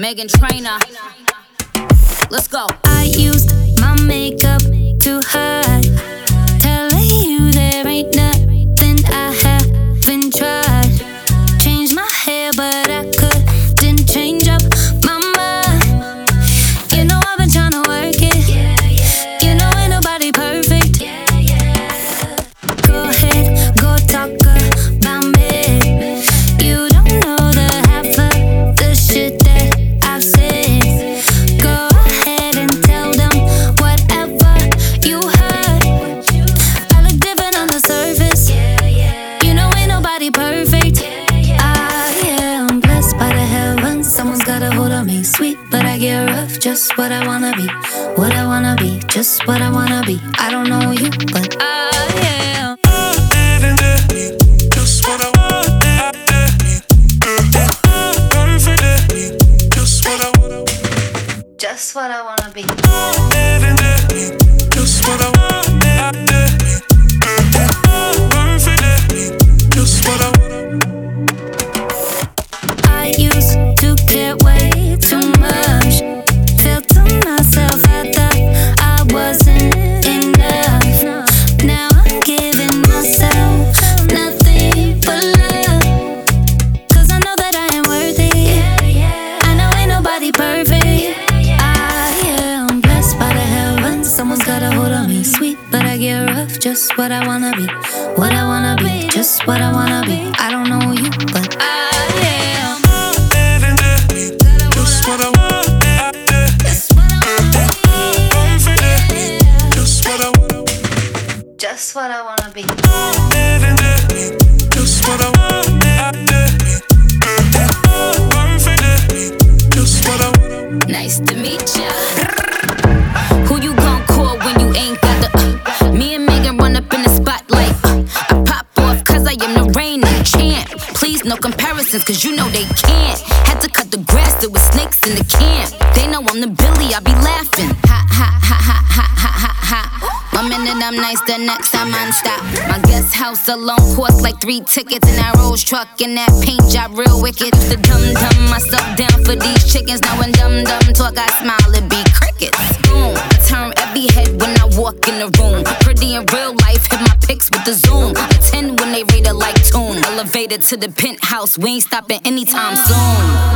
Meghan Trainor. Let's go. I used my makeup to hide. Just what I wanna be. What I wanna be. Just what I wanna be. I don't know you, but yeah. Just what I wanna Just what I want. Just what I wanna be. Just what I want. Perfect. Someone's got a hold on me. Sweet, but I get rough. Just what I wanna be. What I wanna be. Just what I wanna be. I don't know you, but. Just what I want. Perfect. Just what I want. Just what I wanna be. Just what I want. Perfect. Just what I want. Nice to meet ya. Who you when you ain't got the? Uh, me and Meghan run up in the spotlight. Uh, I pop off cause I am the reigning champ. Please, no comparisons cause you know they can't. Had to cut the grass, there was snakes in the camp. They know I'm the Billy, I be laughing. Ha ha ha ha ha ha ha ha. One minute I'm nice, the next I'm on stop. My guest house alone cost like three tickets in that Rolls truck and that paint job real wicked. Used to dumb dumb myself down for these chickens. Now when dumb dumb talk, I smile it room. Pretty in real life, hit my pics with the zoom. A 10 when they read it like tune. Elevated to the penthouse, we ain't stopping anytime soon.